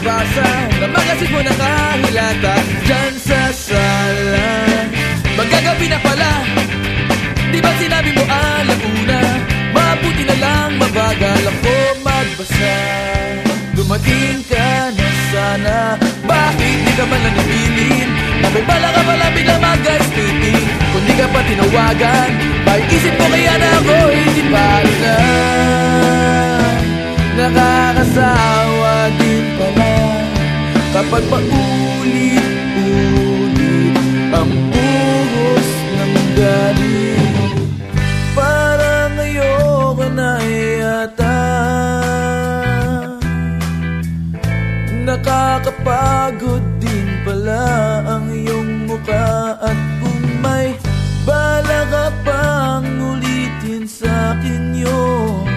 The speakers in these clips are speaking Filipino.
nabasa. Namagasin mo na kahilata Diyan sa sala. Magagabi na pala. Di ba sinabi mo alauna? Mabuti na lang mabagal ako magbasa. Dumating ka na sana. Bakit di ka man lang napitin Napay pala ka pala bigla mag-gastitin Kung di ka pa tinawagan May isip ko kaya na ako hindi pa rin na. Nakakasama. Kapag paulit-ulit Ang buhos ng galing Parang ayoko na yata Nakakapagod din pala ang iyong mukha At kung may bala ka pang ulitin sa akin yun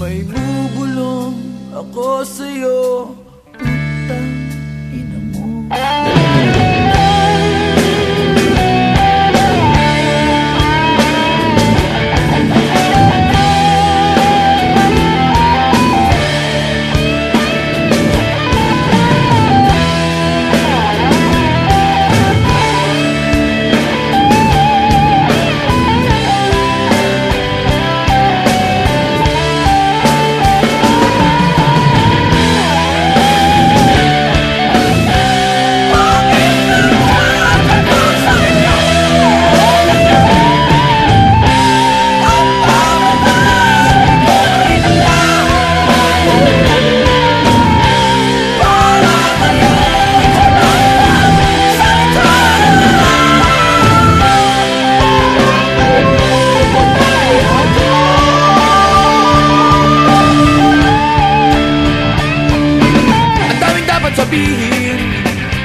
May bubulong ako sa'yo 等。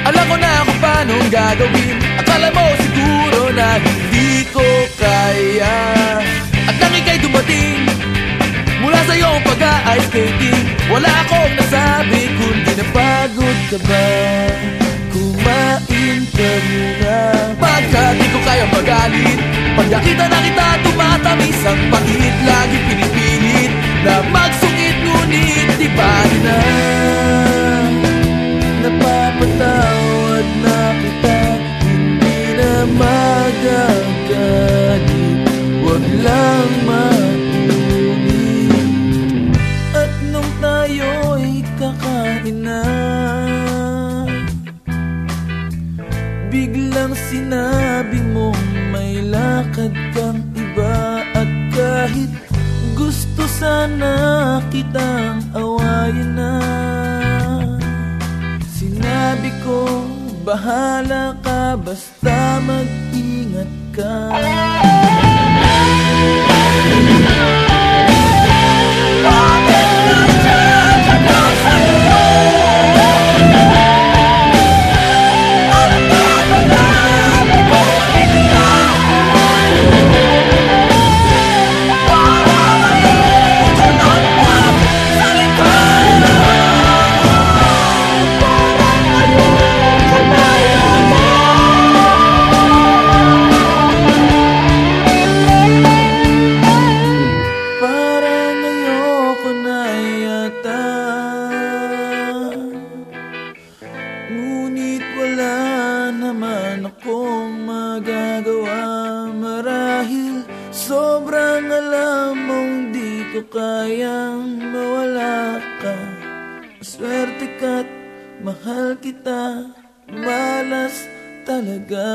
Alam ko na kung paano gagawin. Akala mo siguro na hindi ko kaya. At nang ika'y dumating Mula sa iyong pag-ice skating Wala akong nasabi kundi napagod ka ba. Kumain ka muna. Pagka di ko kaya magalit Pag na kita tumatamis ang pangit. Lagi pinipilit na magsungit Ngunit di pa na kakain na Biglang sinabi mong may lakad kang iba At kahit gusto sana kitang awayin na. Sinabi ko, bahala ka basta mag-ingat ka Ngunit wala naman akong magagawa. Marahil sobrang alam mong di ko kayang mawala ka. Swerte ka't mahal kita. Malas talaga